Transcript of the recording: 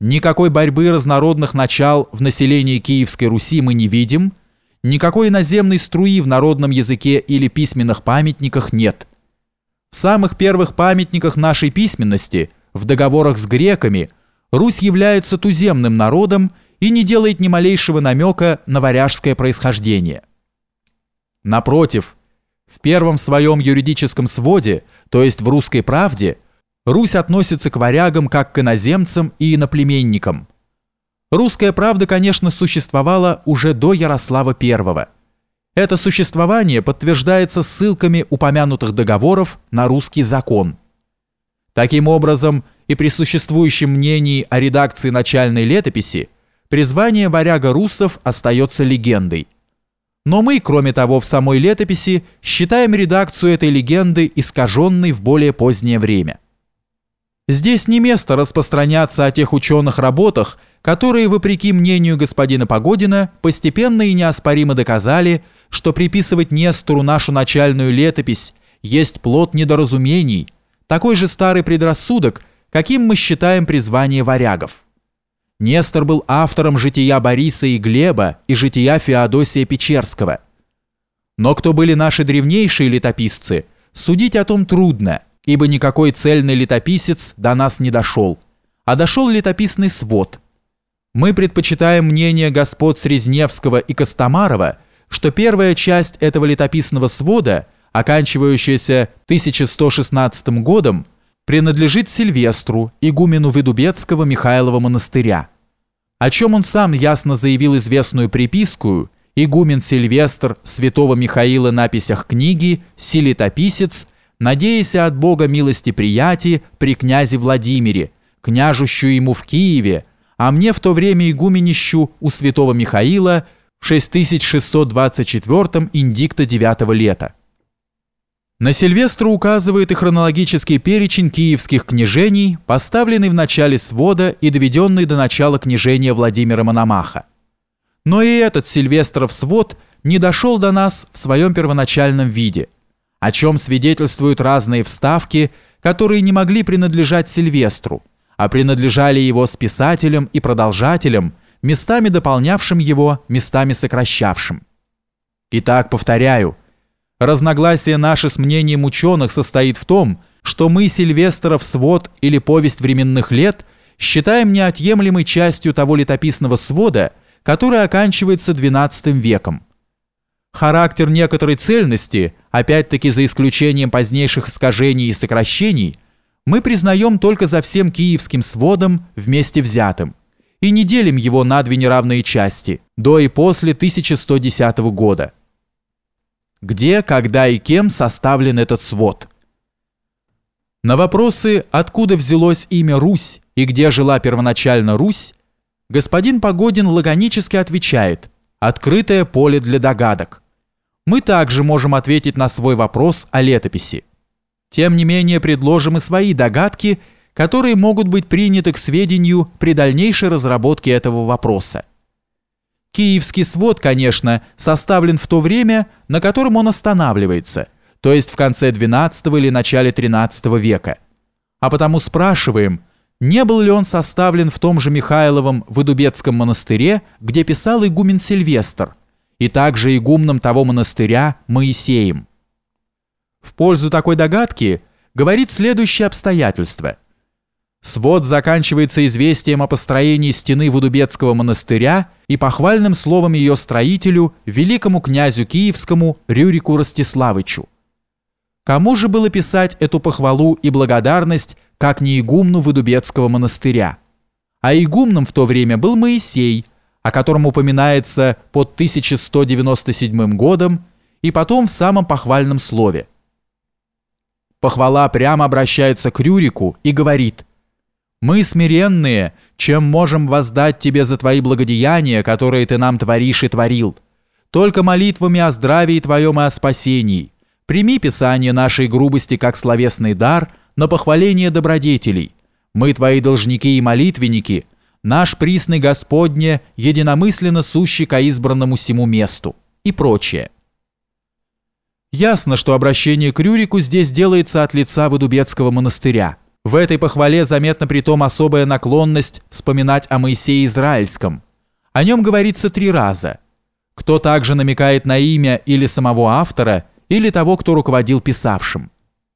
Никакой борьбы разнородных начал в населении Киевской Руси мы не видим, никакой наземной струи в народном языке или письменных памятниках нет. В самых первых памятниках нашей письменности, в договорах с греками, Русь является туземным народом и не делает ни малейшего намека на варяжское происхождение. Напротив, в первом своем юридическом своде, то есть в «Русской правде», Русь относится к варягам как к иноземцам и иноплеменникам. Русская правда, конечно, существовала уже до Ярослава I. Это существование подтверждается ссылками упомянутых договоров на русский закон. Таким образом, и при существующем мнении о редакции начальной летописи, призвание варяга русов остается легендой. Но мы, кроме того, в самой летописи считаем редакцию этой легенды искаженной в более позднее время. Здесь не место распространяться о тех ученых работах, которые, вопреки мнению господина Погодина, постепенно и неоспоримо доказали, что приписывать Нестору нашу начальную летопись есть плод недоразумений, такой же старый предрассудок, каким мы считаем призвание варягов. Нестор был автором жития Бориса и Глеба и жития Феодосия Печерского. Но кто были наши древнейшие летописцы, судить о том трудно – ибо никакой цельный летописец до нас не дошел, а дошел летописный свод. Мы предпочитаем мнение господ Срезневского и Костомарова, что первая часть этого летописного свода, оканчивающаяся 1116 годом, принадлежит Сильвестру, игумену Выдубецкого Михайлова монастыря, о чем он сам ясно заявил известную приписку «Игумен Сильвестр святого Михаила на писях книги, силетописец – надеяся от Бога милости прияти при князе Владимире, княжущу ему в Киеве, а мне в то время игуменищу у святого Михаила в 6624 индикта 9 лета. На Сильвестра указывает и хронологический перечень киевских княжений, поставленный в начале свода и доведенный до начала княжения Владимира Мономаха. Но и этот Сильвестров свод не дошел до нас в своем первоначальном виде – о чем свидетельствуют разные вставки, которые не могли принадлежать Сильвестру, а принадлежали его списателям и продолжателям, местами дополнявшим его, местами сокращавшим. Итак, повторяю, разногласие наше с мнением ученых состоит в том, что мы Сильвестров свод или повесть временных лет считаем неотъемлемой частью того летописного свода, который оканчивается XII веком. Характер некоторой цельности, опять-таки за исключением позднейших искажений и сокращений, мы признаем только за всем киевским сводом вместе взятым и не делим его на две неравные части, до и после 1110 года. Где, когда и кем составлен этот свод? На вопросы, откуда взялось имя Русь и где жила первоначально Русь, господин Погодин лаконически отвечает «открытое поле для догадок» мы также можем ответить на свой вопрос о летописи. Тем не менее, предложим и свои догадки, которые могут быть приняты к сведению при дальнейшей разработке этого вопроса. Киевский свод, конечно, составлен в то время, на котором он останавливается, то есть в конце XII или начале XIII века. А потому спрашиваем, не был ли он составлен в том же Михайловом Выдубецком монастыре, где писал игумен Сильвестр, и также игумном того монастыря Моисеем. В пользу такой догадки говорит следующее обстоятельство. Свод заканчивается известием о построении стены Водубецкого монастыря и похвальным словом ее строителю, великому князю Киевскому Рюрику Ростиславычу. Кому же было писать эту похвалу и благодарность, как не игумну Водубецкого монастыря? А игумном в то время был Моисей, о котором упоминается под 1197 годом и потом в самом похвальном слове. Похвала прямо обращается к Рюрику и говорит «Мы смиренные, чем можем воздать тебе за твои благодеяния, которые ты нам творишь и творил. Только молитвами о здравии твоем и о спасении. Прими писание нашей грубости как словесный дар на похваление добродетелей. Мы твои должники и молитвенники – наш присный Господне, единомысленно сущий ко избранному сему месту и прочее. Ясно, что обращение к Рюрику здесь делается от лица Выдубецкого монастыря, В этой похвале заметна притом особая наклонность вспоминать о Моисее Израильском. О нем говорится три раза. Кто также намекает на имя или самого автора, или того, кто руководил писавшим.